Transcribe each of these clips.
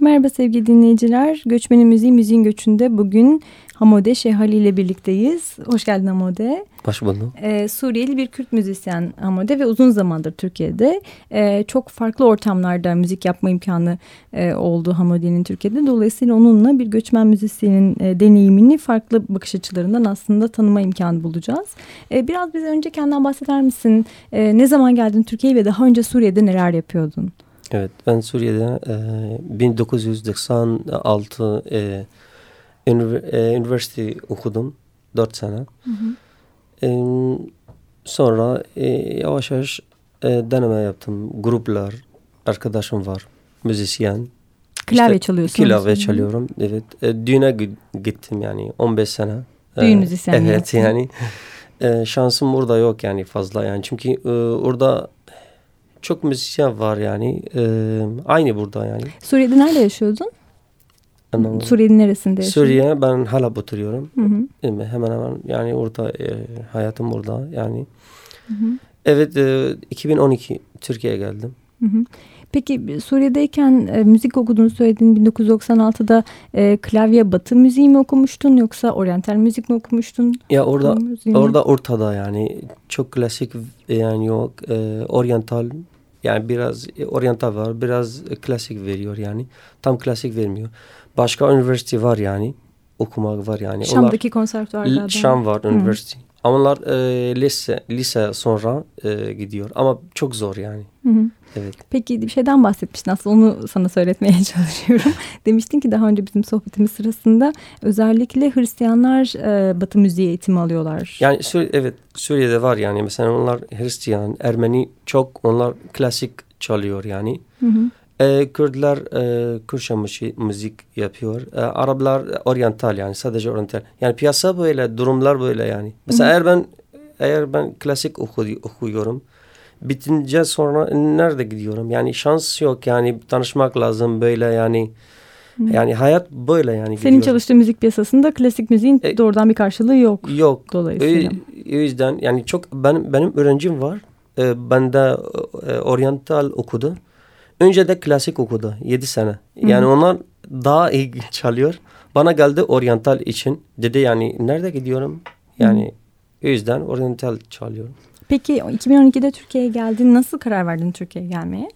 Merhaba sevgili dinleyiciler. Göçmenin Müziği Müziğin Göçü'nde bugün Hamode Şehali ile birlikteyiz. Hoş geldin Hamode. Hoş buldum. Ee, Suriyeli bir Kürt müzisyen Hamode ve uzun zamandır Türkiye'de. Ee, çok farklı ortamlarda müzik yapma imkanı e, oldu Hamode'nin Türkiye'de. Dolayısıyla onunla bir göçmen müzisyenin e, deneyimini farklı bakış açılarından aslında tanıma imkanı bulacağız. E, biraz bize önce kendinden bahseder misin? E, ne zaman geldin Türkiye'ye ve daha önce Suriye'de neler yapıyordun? Evet ben Suriye'de e, 1996 e, e, üniversite okudum 4 sene. Hı hı. E, sonra e, yavaş yavaş e, deneme yaptım. Gruplar, arkadaşım var, müzisyen. Klavye işte, çalıyorsun. Klavye çalıyorum, evet. E, düğüne gittim yani 15 sene. Düğün e, müzisyenliği Evet yani e, şansım burada yok yani fazla yani. Çünkü e, orada çok müzisyen var yani. E, aynı burada yani. Suriye'de nerede yaşıyordun? Suriye'nin neresinde yaşıyorsun? Suriye ben hala oturuyorum. Hı hı. Hemen hemen yani orada e, hayatım burada yani. Hı hı. Evet e, 2012 Türkiye'ye geldim. Hı hı. Peki Suriye'deyken e, müzik okuduğunu söyledin. 1996'da e, klavye batı müziği mi okumuştun yoksa oryantal müzik mi okumuştun? Ya orada orada ortada yani çok klasik yani yok e, oryantal yani biraz oryantal var biraz klasik veriyor yani tam klasik vermiyor. Başka üniversite var yani okumak var yani. Şam'daki Onlar, konservatuvarda. Şam var üniversite. Ama onlar e, lise lise sonra e, gidiyor ama çok zor yani. Hı hı. Evet. Peki bir şeyden bahsetmiştin aslında onu sana söyletmeye çalışıyorum. Demiştin ki daha önce bizim sohbetimiz sırasında özellikle Hristiyanlar e, Batı müziği eğitimi alıyorlar. Yani Suriye, evet Suriye'de var yani mesela onlar Hristiyan, Ermeni çok onlar klasik çalıyor yani. Hı hı. E, Kürtler e, Kürtçe müzik yapıyor. E, Araplar oryantal yani sadece oryantal. Yani piyasa böyle, durumlar böyle yani. Mesela Hı. eğer ben eğer ben klasik oku, okuyorum bitince sonra nerede gidiyorum? Yani şans yok yani tanışmak lazım böyle yani. Hı. Yani hayat böyle yani. Senin gidiyor. çalıştığın müzik piyasasında klasik müziğin e, doğrudan bir karşılığı yok. Yok. Dolayısıyla. O, o yüzden yani çok benim benim öğrencim var. E, ben de e, oryantal okudu. Önce de klasik okudu 7 sene. Yani Hı. onlar daha iyi çalıyor. Bana geldi oryantal için. Dedi yani nerede gidiyorum? Yani Hı. o yüzden oryantal çalıyorum. Peki 2012'de Türkiye'ye geldin. Nasıl karar verdin Türkiye'ye gelmeye?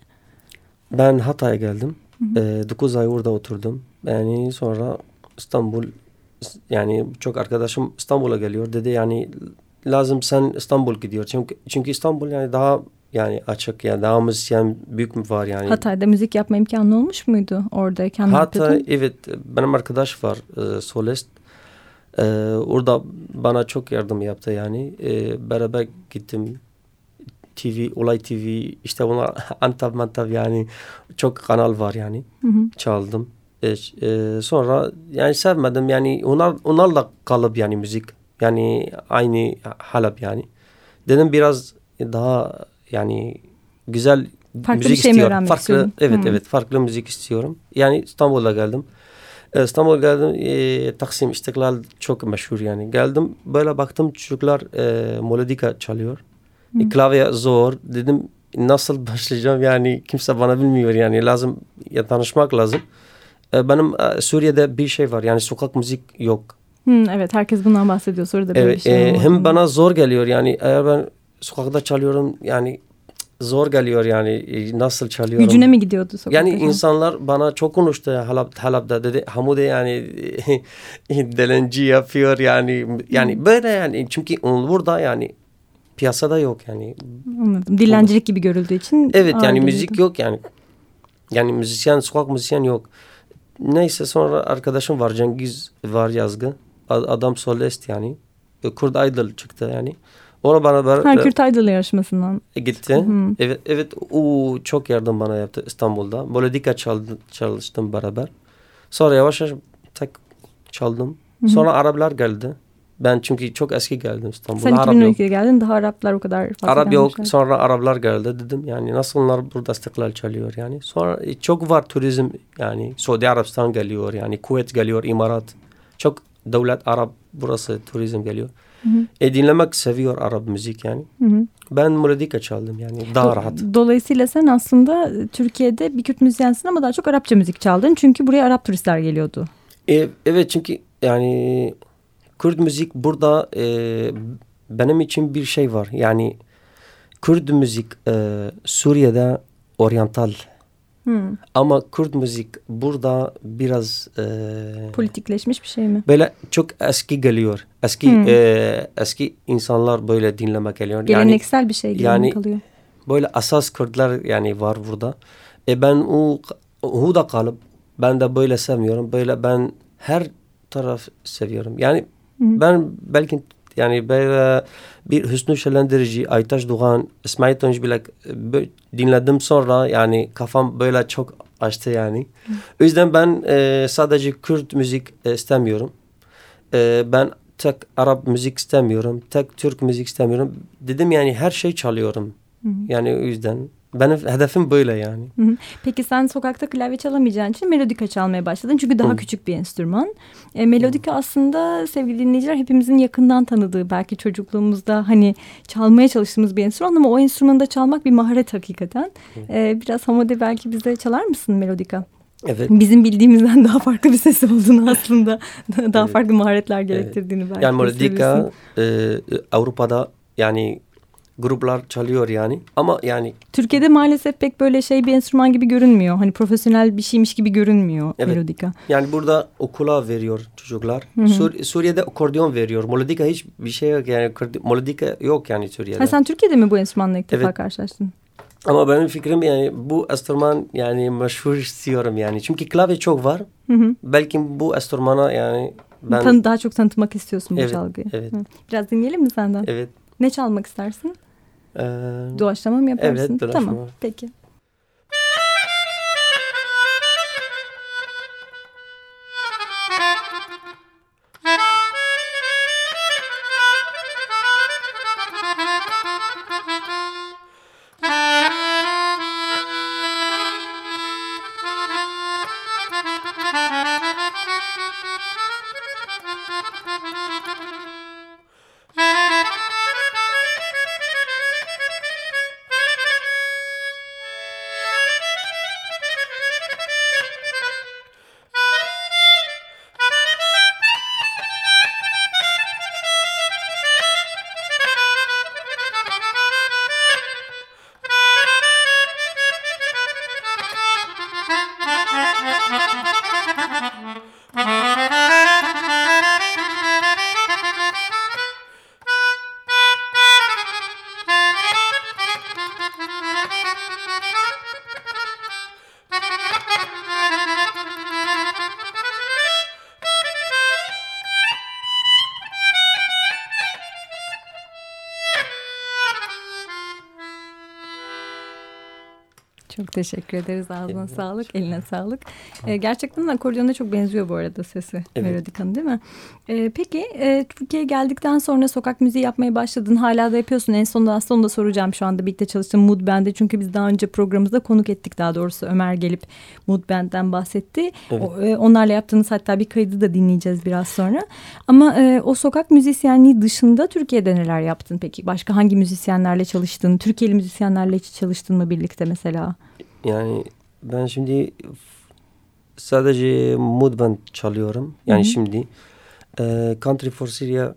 Ben Hatay'a geldim. 9 ee, ay orada oturdum. Yani sonra İstanbul yani çok arkadaşım İstanbul'a geliyor. Dedi yani lazım sen İstanbul gidiyor. Çünkü, çünkü İstanbul yani daha yani açık yani daha müzisyen büyük var yani. Hatay'da müzik yapma imkanı olmuş muydu oradayken? Hatay evet benim arkadaş var e, solist. E, orada bana çok yardım yaptı yani. E, beraber gittim TV, Olay TV işte bunlar Antap Mantap yani çok kanal var yani. Hı hı. Çaldım. E, e, sonra yani sevmedim yani onlar onlarla kalıp yani müzik yani aynı Halep yani. Dedim biraz daha yani güzel farklı müzik şey istiyorum. Farklı istiyorum? evet hmm. evet farklı müzik istiyorum. Yani İstanbul'a geldim. Ee, İstanbul geldim. E, Taksim İstiklal çok meşhur yani. Geldim böyle baktım çocuklar e, melodika çalıyor. Hmm. E, klavye zor. Dedim nasıl başlayacağım yani kimse bana bilmiyor yani lazım ya tanışmak lazım. E, benim e, Suriye'de bir şey var yani sokak müzik yok. Hmm, evet herkes bundan bahsediyor. Da evet, bir şey e, Hem bana zor geliyor yani eğer ben sokakta çalıyorum yani zor geliyor yani e, nasıl çalıyorum. Gücüne mi gidiyordu sokakta? Yani insanlar bana çok konuştu Halap, Halap'ta dedi Hamude yani delenci yapıyor yani yani böyle yani çünkü burada yani piyasada yok yani. Anladım. Dilencilik gibi görüldüğü için. Evet yani müzik yok yani. Yani müzisyen sokak müzisyen yok. Neyse sonra arkadaşım var Cengiz var yazgı. Adam solist yani. Kurd Idol çıktı yani. Ona bana beraber... Ha, Kürt Aydıl yarışmasından. E, gitti. Hı. Evet, evet o çok yardım bana yaptı İstanbul'da. Melodika çaldı, çalıştım beraber. Sonra yavaş yavaş tek çaldım. Hı. Sonra Araplar geldi. Ben çünkü çok eski geldim İstanbul'a. Sen 2012'de geldin daha Araplar o kadar fazla Arap yok sonra Araplar geldi dedim yani nasıl onlar burada istiklal çalıyor yani. Sonra e, çok var turizm yani Suudi Arabistan geliyor yani Kuvvet geliyor İmarat. Çok devlet Arap burası turizm geliyor. Hı hı. E, dinlemek seviyor Arap müzik yani. Hı hı. Ben melodika çaldım yani daha Do- rahat. Dolayısıyla sen aslında Türkiye'de bir Kürt müzisyensin ama daha çok Arapça müzik çaldın. Çünkü buraya Arap turistler geliyordu. E, evet çünkü yani Kürt müzik burada e, benim için bir şey var. Yani Kürt müzik e, Suriye'de oryantal Hı. ama Kürt müzik burada biraz e, Politikleşmiş bir şey mi? böyle çok eski geliyor. Eski Hmm. e, eski insanlar böyle dinlemek geliyor. Yani Geleneksel bir şey yani- kalıyor? böyle asas Kürtler yani var burada. E ben o o da kalıp ben de böyle sevmiyorum. Böyle ben her taraf seviyorum. Yani Hı. ben belki yani böyle bir Hüsnü Şelendirici, Aytaş Doğan, İsmail Tunç bile bö- dinledim sonra yani kafam böyle çok açtı yani. O yüzden ben e, sadece Kürt müzik e, istemiyorum. E, ben tek Arap müzik istemiyorum. Tek Türk müzik istemiyorum. Dedim yani her şey çalıyorum. Hı hı. Yani o yüzden benim hedefim böyle yani. Hı hı. Peki sen sokakta klavye çalamayacağın için melodika çalmaya başladın. Çünkü daha Hı. küçük bir enstrüman. E, melodika aslında sevgili dinleyiciler hepimizin yakından tanıdığı belki çocukluğumuzda hani çalmaya çalıştığımız bir enstrüman ama o enstrümanı da çalmak bir maharet hakikaten. E, biraz Hamade belki bize çalar mısın melodika? Evet. Bizim bildiğimizden daha farklı bir sesi olduğunu aslında daha Evet. farklı maharetler gerektirdiğini belki Yani melodika e, Avrupa'da yani gruplar çalıyor yani. Ama yani Türkiye'de maalesef pek böyle şey bir enstrüman gibi görünmüyor. Hani profesyonel bir şeymiş gibi görünmüyor Evet. melodika. yani burada okula veriyor çocuklar. Hı hı. Sur- Suriye'de akordeon veriyor. Melodika hiç bir şey yok yani. Melodika yok yani Suriye'de. Ha, sen Türkiye'de mi bu enstrümanla ilk defa Evet. karşılaştın? Ama benim fikrim yani bu enstrüman yani meşhur istiyorum yani. Çünkü klavye çok var. Hı hı. Belki bu enstrümana yani ben Tan- daha çok tanıtmak istiyorsun bu Evet, çalgıyı. evet. Hı. Biraz dinleyelim mi senden? evet Ne çalmak istersin? E, Doğaçlama mı yaparsın? Evet, doğaçlama. Tamam, peki. Çok teşekkür ederiz. Ağzına Eline sağlık, eline sağlık. Ee, gerçekten akordiyona çok benziyor bu arada sesi. Evet. Melodikanın değil mi? Ee, peki e, Türkiye'ye geldikten sonra sokak müziği yapmaya başladın. Hala da yapıyorsun. En sonunda aslında onu da soracağım şu anda birlikte çalıştığım Mood Band'de. Çünkü biz daha önce programımızda konuk ettik daha doğrusu. Ömer gelip Mood Band'den bahsetti. Evet. O, e, onlarla yaptığınız hatta bir kaydı da dinleyeceğiz biraz sonra. Ama e, o sokak müzisyenliği dışında Türkiye'de neler yaptın peki? Başka hangi müzisyenlerle çalıştın? Türkiye'li müzisyenlerle hiç çalıştın mı birlikte mesela? Yani ben şimdi sadece mood band çalıyorum. Yani Hı hı. şimdi e, Country for Syria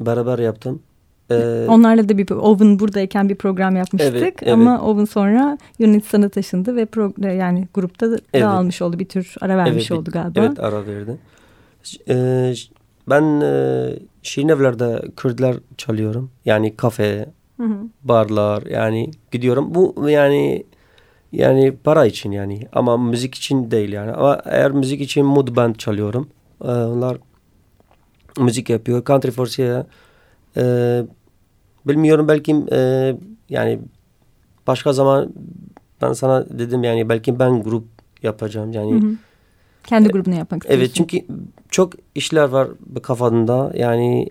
beraber yaptım. E, Onlarla da bir Oven buradayken bir program yapmıştık Evet, evet. ama Oven sonra Yunanistan'a taşındı ve pro, yani grupta da Evet. dağılmış oldu bir tür ara vermiş evet, oldu galiba. Evet ara verdi. E, ben e, Şirinevler'de Kürtler çalıyorum. Yani kafe, Hı hı. barlar yani gidiyorum. Bu yani yani para için yani ama müzik için değil yani. Ama eğer müzik için mood band çalıyorum. Ee, onlar müzik yapıyor. Country for Sierra. Ee, bilmiyorum belki e, yani başka zaman ben sana dedim yani belki ben grup yapacağım yani. Hı hı. Kendi grubunu yapmak istiyorsun. Evet çünkü çok işler var kafanda yani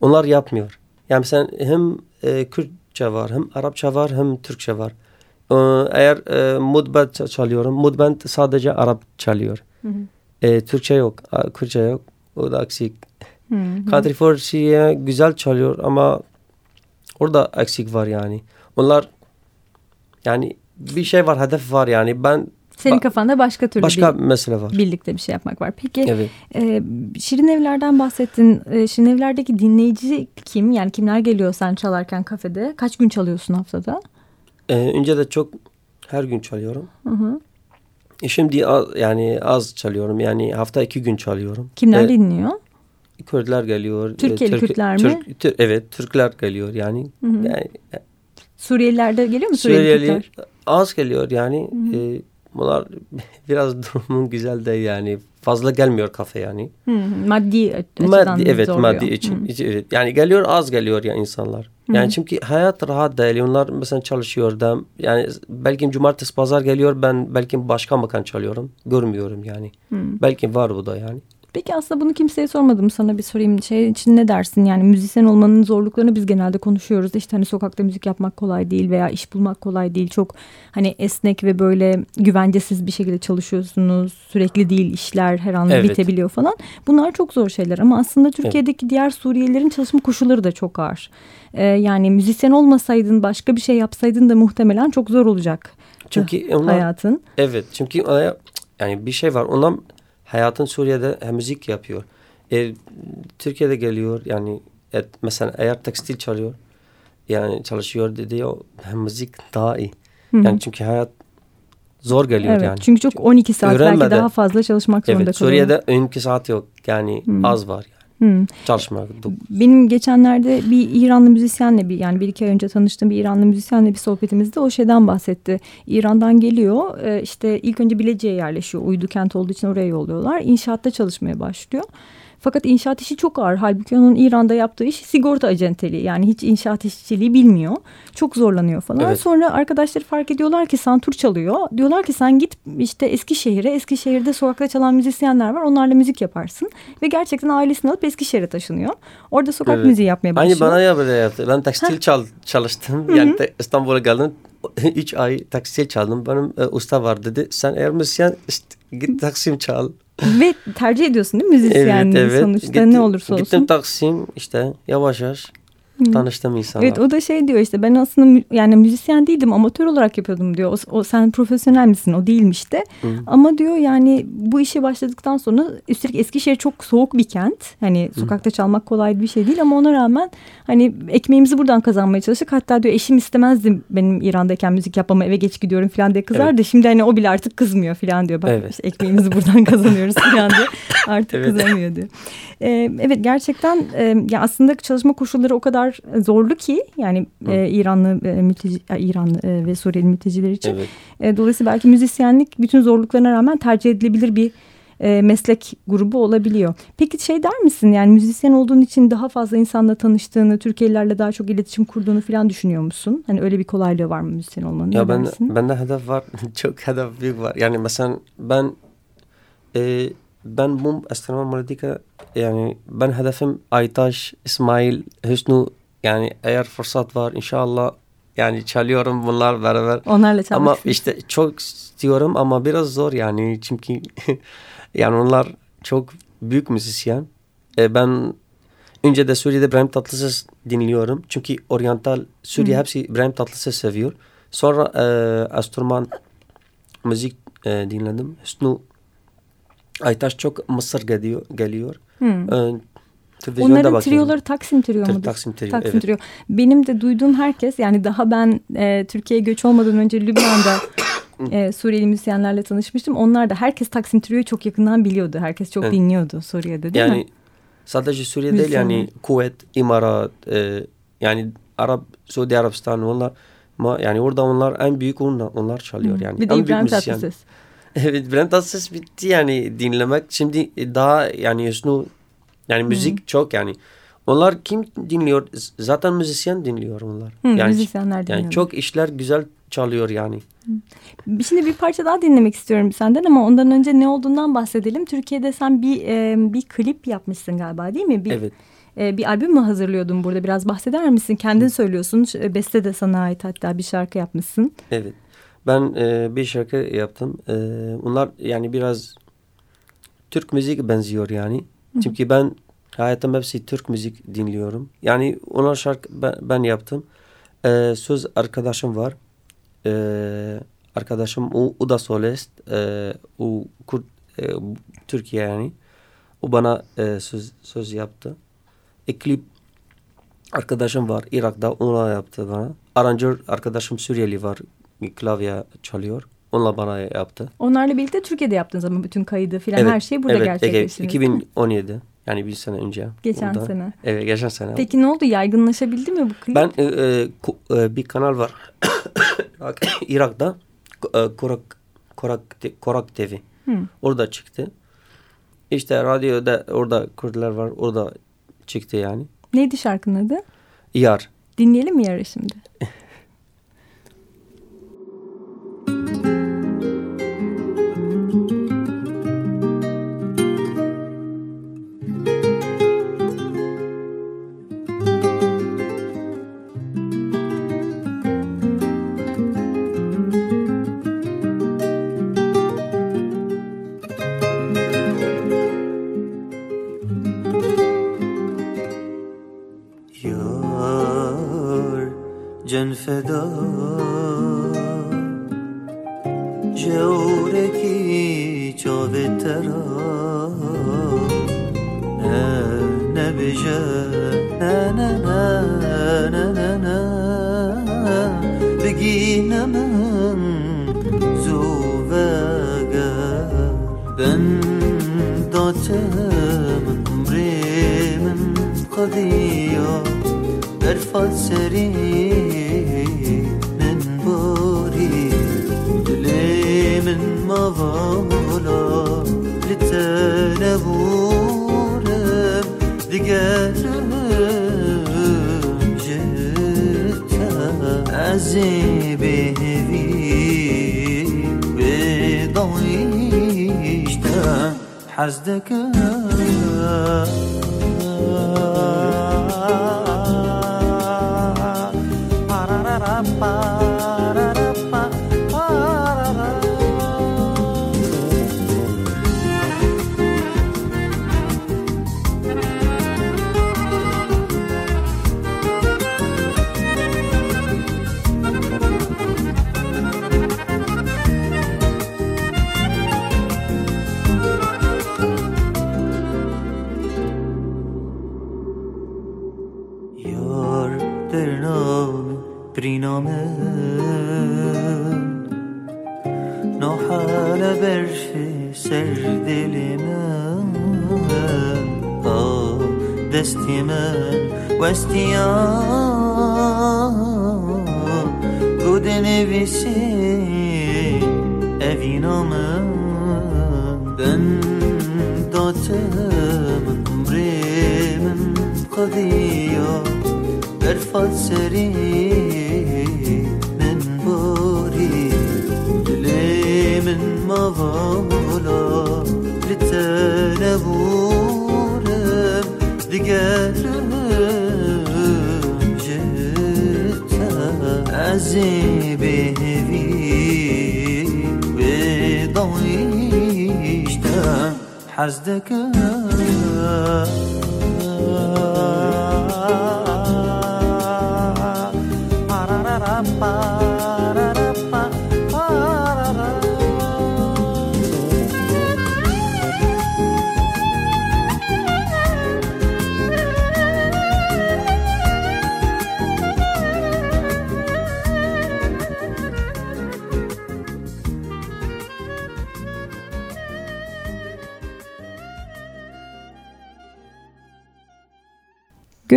onlar yapmıyor. Yani sen hem e, Kürtçe var hem Arapça var hem Türkçe var. Ee, eğer e, mudband ça- çalıyorum. Mudband sadece Arap çalıyor. Hı hı. E, Türkçe yok. Kürtçe yok. O da eksik. Hı hı. Country güzel çalıyor ama orada eksik var yani. Onlar yani bir şey var, hedef var yani. Ben Senin kafanda başka türlü başka bir, mesele var. birlikte bir şey yapmak var. Peki Evet. e, Şirin Evler'den bahsettin. E, Şirin Evler'deki dinleyici kim? Yani kimler geliyor sen çalarken kafede? Kaç gün çalıyorsun haftada? Ee, önce de çok her gün çalıyorum. Hı hı. E şimdi az, yani az çalıyorum. Yani hafta iki gün çalıyorum. Kimler Ee, dinliyor? Kürtler geliyor. e, Türkiye'li Türk- Kürtler mi? Türk- Tür- evet, Türkler geliyor yani. Hı hı. yani Suriyeliler de geliyor mu Suriyeli, Suriyeli Kürtler? az geliyor yani. Hı hı. E, bunlar biraz durumun güzel değil yani. Fazla gelmiyor kafe yani. Hı hı. Maddi açıdan Maddi evet zorluyor. maddi için. Hı. için, Evet. Yani geliyor az geliyor ya insanlar. Hı. Yani çünkü hayat rahat değil. Onlar mesela çalışıyor da yani belki cumartesi pazar geliyor ben belki başka makan çalıyorum. Görmüyorum yani. Hı. Belki var bu da yani. Peki aslında bunu kimseye sormadım sana bir sorayım. Şey için ne dersin yani müzisyen olmanın zorluklarını biz genelde konuşuyoruz. İşte hani sokakta müzik yapmak kolay değil veya iş bulmak kolay değil. Çok hani esnek ve böyle güvencesiz bir şekilde çalışıyorsunuz. Sürekli değil işler her an Evet. bitebiliyor falan. Bunlar çok zor şeyler ama aslında Türkiye'deki diğer Suriyelilerin çalışma koşulları da çok ağır. Ee, yani müzisyen olmasaydın başka bir şey yapsaydın da muhtemelen çok zor olacak Çünkü onlar hayatın. evet çünkü yani bir şey var. Onlar hayatın Suriye'de hem müzik yapıyor. E, Türkiye'de geliyor yani et, mesela eğer tekstil çalıyor yani çalışıyor dedi o hem müzik daha iyi. Hı hı. Yani çünkü hayat zor geliyor Evet, yani. çünkü çok 12 saat belki öğrenmeden- daha fazla çalışmak zorunda Evet kalıyor. Suriye'de önkü saat yok. Yani Hmm. az var yani. Hı. Çalışmak. Benim geçenlerde bir İranlı müzisyenle bir yani bir iki ay önce tanıştığım bir İranlı müzisyenle bir sohbetimizde o şeyden bahsetti. İran'dan geliyor e, işte ilk önce Bilecik'e yerleşiyor. Uydu kent olduğu için oraya yolluyorlar. İnşaatta çalışmaya başlıyor. Fakat inşaat işi çok ağır. Halbuki onun İran'da yaptığı iş sigorta acenteliği. Yani hiç inşaat işçiliği bilmiyor. Çok zorlanıyor falan. Evet. Sonra arkadaşları fark ediyorlar ki santur çalıyor. Diyorlar ki sen git işte Eskişehir'e. Eskişehir'de sokakta çalan müzisyenler var. Onlarla müzik yaparsın. Ve gerçekten ailesini alıp Eskişehir'e taşınıyor. Orada sokak Evet. müziği yapmaya başlıyor. Aynı bana ya böyle yaptı. Ben tekstil çal, çalıştım. Yani te- İstanbul'a geldim. Üç ay tekstil çaldım. Benim e, usta var dedi. Sen eğer müzisyen işte, git Taksim çal. Ve tercih ediyorsun değil mi müzisyenliği sonuçta? Gittim- ne olursa olsun. Gittim Taksim işte yavaş yavaş tanıştım insanlar. Evet o da şey diyor işte ben aslında yani müzisyen değildim amatör olarak yapıyordum diyor. O, o sen profesyonel misin o değilmiş de. Hı. Ama diyor yani bu işe başladıktan sonra üstelik Eskişehir çok soğuk bir kent. Hani sokakta çalmak kolay bir şey değil ama ona rağmen hani ekmeğimizi buradan kazanmaya çalıştık. Hatta diyor eşim istemezdi benim İran'dayken müzik yapmama eve geç gidiyorum falan diye kızardı. Şimdi hani o bile artık kızmıyor falan diyor. Bak Evet. işte ekmeğimizi buradan kazanıyoruz falan diye artık Evet. kızamıyor diyor. Ee, evet gerçekten e, ya aslında çalışma koşulları o kadar zorlu ki yani e, İranlı e, mülteci e, İranlı e, ve Suriyeli mülteciler için. Evet. E, dolayısıyla belki müzisyenlik bütün zorluklarına rağmen tercih edilebilir bir e, meslek grubu olabiliyor. Peki şey der misin yani müzisyen olduğun için daha fazla insanla tanıştığını, Türkiye'lilerle daha çok iletişim kurduğunu falan düşünüyor musun? Hani öyle bir kolaylığı var mı müzisyen olmanın? Ya ben bende hedef var. Çok hedef büyük var. Yani mesela ben e, ben bu Estelman Melodika yani ben hedefim Aytaş, İsmail, Hüsnü yani eğer fırsat var inşallah yani çalıyorum bunlar beraber. Onlarla çalmak Ama işte çok istiyorum ama biraz zor yani çünkü yani onlar çok büyük müzisyen. E, ben önce de Suriye'de İbrahim Tatlıses dinliyorum. Çünkü oryantal Suriye Hı. hepsi İbrahim Tatlıses seviyor. Sonra e, Asturman müzik e, dinledim. Hüsnü Aytaş çok Mısır geliyor. geliyor. Hı. E, televizyonda Onların bakıyorum. trioları Taksim trio mudur? Taksim Trio, Taksim evet. trio. Benim de duyduğum herkes yani daha ben e, Türkiye'ye göç olmadan önce Lübnan'da e, Suriyeli müzisyenlerle tanışmıştım. Onlar da herkes Taksim Trio'yu çok yakından biliyordu. Herkes çok Evet. dinliyordu Suriye'de değil yani mi? sadece Suriye değil yani. Kuveyt, İmarat, e, yani Arap, Suudi Arabistan onlar ama yani orada onlar en büyük onlar, onlar çalıyor yani. Bir de en İbrahim müzisyen. Evet İbrahim Tatlıses bitti yani dinlemek. Şimdi daha yani Hüsnü yani müzik çok yani. Onlar kim dinliyor? Zaten müzisyen dinliyor onlar. Hı, yani müzisyenler dinliyor. yani çok işler güzel çalıyor yani. Şimdi bir parça daha dinlemek istiyorum senden ama ondan önce ne olduğundan bahsedelim. Türkiye'de sen bir e, bir klip yapmışsın galiba değil mi? Bir, Evet. e, bir albüm mü hazırlıyordun burada? Biraz bahseder misin? Kendin söylüyorsun. E, Beste de sana ait hatta bir şarkı yapmışsın. Evet. Ben e, bir şarkı yaptım. E, onlar yani biraz Türk müzik benziyor yani. Çünkü ben Hayatım hepsi Türk müzik dinliyorum. Yani onlar şarkı ben, ben yaptım. Ee, söz arkadaşım var. Ee, arkadaşım o, o da solist. Ee, o Kürt, e, Türkiye yani. O bana e, söz, söz yaptı. E, klip arkadaşım var Irak'ta ona yaptı bana. Aranjör arkadaşım Suriyeli var. Klavye çalıyor. Onunla bana yaptı. Onlarla birlikte Türkiye'de yaptınız ama bütün kaydı filan evet, her şeyi burada evet, gerçekleştirdiniz. 2017. Yani bir sene önce. Geçen burada. sene. Evet geçen sene. Peki ne oldu? Yaygınlaşabildi mi bu klip? Ben e, e, e, bir kanal var. Irak'ta. E, Korak, Korak, Korak TV. Hmm. Orada çıktı. İşte radyoda orada Kürtler var. Orada çıktı yani. Neydi şarkının adı? Yar. Dinleyelim mi Yar'ı şimdi? Fais de navamola li tenevurem digerem jittem azim بهذي بضويشتا حزدك Trinamın Nohale berşi serdilimen Ah destimen vestiyan Gudin evisi evinamın Ben datımın umrimin kadiyan Berfat serin mavamula Litene vurem digerim Jittem Azim بهذي بضويشتا حزدك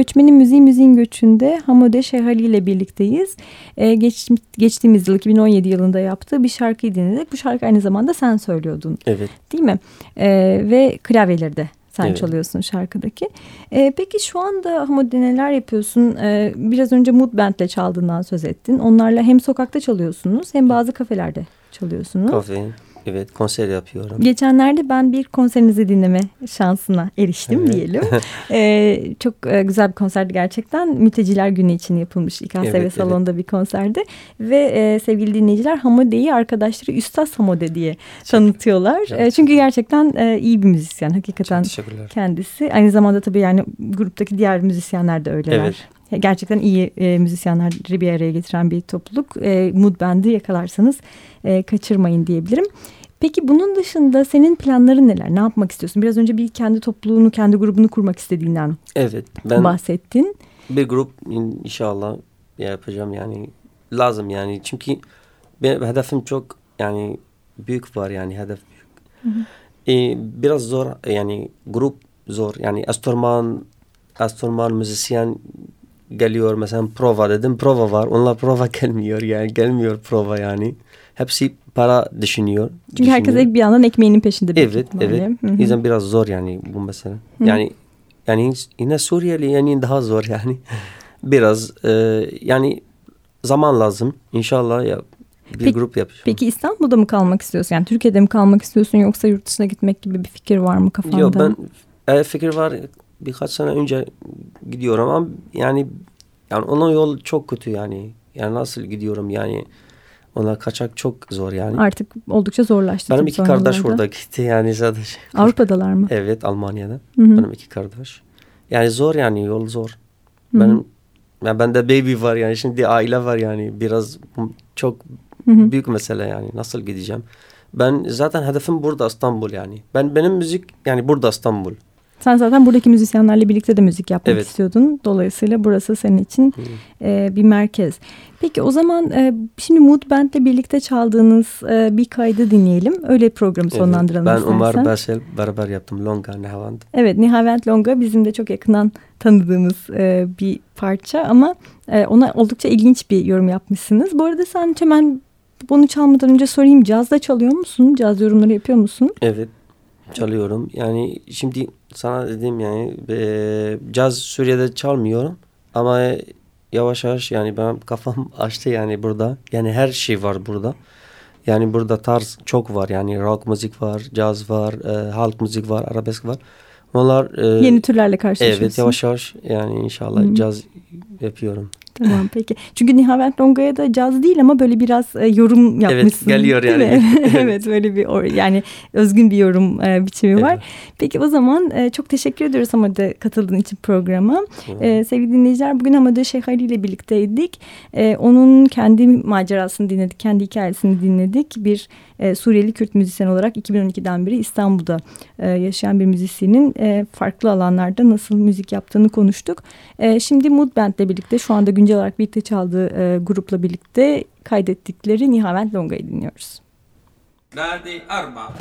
Göçmenin Müziği Müziğin Göçü'nde Hamode Şehali ile birlikteyiz. Ee, geç, geçtiğimiz yıl 2017 yılında yaptığı bir şarkıyı dinledik. Bu şarkı aynı zamanda sen söylüyordun. Evet. Değil mi? Ee, ve klavyeleri de sen evet. çalıyorsun şarkıdaki. Ee, peki şu anda Hamode neler yapıyorsun? Ee, biraz önce Mood Band'le çaldığından söz ettin. Onlarla hem sokakta çalıyorsunuz hem bazı kafelerde çalıyorsunuz. Kafe. Evet konser yapıyorum. Geçenlerde ben bir konserinizi dinleme şansına eriştim Evet. diyelim. Ee, çok e, güzel bir konserdi gerçekten. Mülteciler Günü için yapılmış İKSV Evet, evet. salonunda bir konserdi. Ve e, sevgili dinleyiciler Hamode'yi arkadaşları Üstad Hamode diye tanıtıyorlar. Evet. E, çünkü gerçekten e, iyi bir müzisyen hakikaten kendisi. Aynı zamanda tabii yani gruptaki diğer müzisyenler de öyleler. Evet. Gerçekten iyi e, müzisyenleri bir araya getiren bir topluluk. E, Mood Band'i yakalarsanız e, kaçırmayın diyebilirim. Peki bunun dışında senin planların neler? Ne yapmak istiyorsun? Biraz önce bir kendi topluluğunu, kendi grubunu kurmak istediğinden Evet ben bahsettin. bir grup in- inşallah yapacağım yani lazım yani çünkü benim hedefim çok yani büyük var yani hedef büyük. Ee, biraz zor yani grup zor yani enstrüman enstrüman müzisyen geliyor mesela prova dedim prova var onlar prova gelmiyor yani gelmiyor prova yani hepsi para düşünüyor. Çünkü herkes düşünüyor. bir yandan ekmeğinin peşinde. büyük Evet, evet. Hı hı. yüzden biraz zor yani bu mesele. Yani yani yine Suriyeli yani daha zor yani. biraz e, yani zaman lazım. İnşallah ya bir Peki- grup yapacağım. Peki İstanbul'da mı kalmak istiyorsun? Yani Türkiye'de mi kalmak istiyorsun yoksa yurt dışına gitmek gibi bir fikir var mı kafanda? Yok ben e, fikir var birkaç sene önce gidiyorum ama yani yani onun yol çok kötü yani. Yani nasıl gidiyorum yani ona kaçak çok zor yani. Artık oldukça zorlaştı. Benim iki kardeş orada gitti yani zaten. Avrupa'dalar mı? Evet Almanya'da. Hı hı. Benim iki kardeş. Yani zor yani yol zor. Hı hı. Benim ya bende baby var yani şimdi aile var yani biraz çok Hı hı. büyük mesele yani nasıl gideceğim. Ben zaten hedefim burada İstanbul yani. Ben benim müzik yani burada İstanbul. Sen zaten buradaki müzisyenlerle birlikte de müzik yapmak Evet. istiyordun. Dolayısıyla burası senin için e, bir merkez. Peki o zaman e, şimdi Mood Band'le birlikte çaldığınız e, bir kaydı dinleyelim. Öyle programı Evet, sonlandıralım Ben istersen. Ömer Basel beraber yaptım Longa Nehavand. Evet Nihavent Longa bizim de çok yakından tanıdığımız e, bir parça ama e, ona oldukça ilginç bir yorum yapmışsınız. Bu arada sen hemen bunu çalmadan önce sorayım cazda çalıyor musun? Caz yorumları yapıyor musun? Evet çalıyorum. Yani şimdi sana dedim yani e, caz Suriye'de çalmıyorum ama yavaş yavaş yani ben kafam açtı yani burada. Yani her şey var burada. Yani burada tarz çok var yani rock müzik var, caz var, e, halk müzik var, arabesk var. Onlar e, Yeni türlerle karşılaşıyorsun. Evet yavaş yavaş yani inşallah Hı. caz yapıyorum. Tamam peki. Çünkü Nihavent Longa'ya da caz değil ama böyle biraz e, yorum yapmışsın. geliyor değil yani. mi? evet böyle bir or- yani özgün bir yorum e, biçimi var. Evet. Peki o zaman e, çok teşekkür ediyoruz Hamade katıldığın için programa. E, sevgili dinleyiciler bugün Hamade Şeyh Ali ile birlikteydik. E, onun kendi macerasını dinledik, kendi hikayesini dinledik. Bir e, Suriyeli Kürt müzisyen olarak 2012'den beri İstanbul'da e, yaşayan bir müzisyenin e, farklı alanlarda nasıl müzik yaptığını konuştuk. E, şimdi Mood Band'le birlikte şu anda birinci olarak birlikte çaldığı e, grupla birlikte kaydettikleri Nihavent Longa'yı dinliyoruz. Verdi Arma.